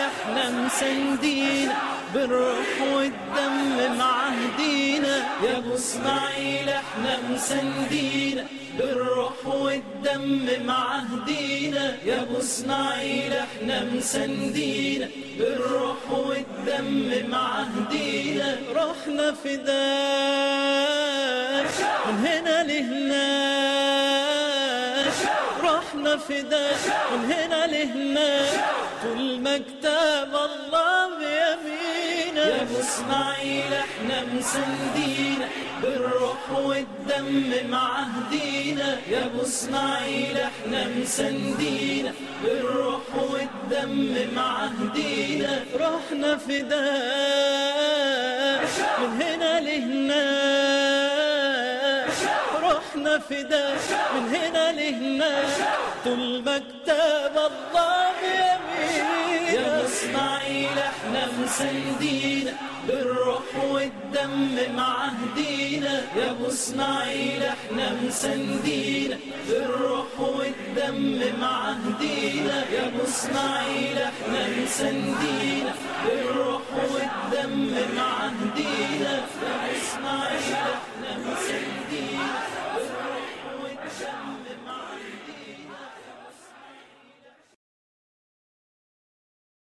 إحنا مسندين بالروح والدم معهدينا يا اسماعيل إحنا مسندين بالروح والدم معهدينا يا اسماعيل إحنا مسندين بالروح والدم معهدينا رحنا فداك من هنا لهناك فداك من هنا لهناك طول ما كتاب الله بيمينا يا أبو إسماعيل إحنا مسندين. بالروح والدم معهدينا يا أبو إسماعيل إحنا مسندين. بالروح والدم معهدينا رحنا فداك من هنا لهناك رحنا فداك من هنا لهناك ما كتاب الله بيمينا يا إسماعيل إحنا مسندين بالروح والدم معهدينا يا إسماعيل إحنا مسندين بالروح والدم معهدينا يا إسماعيل إحنا مسندين بالروح والدم معهدينا يا إسماعيل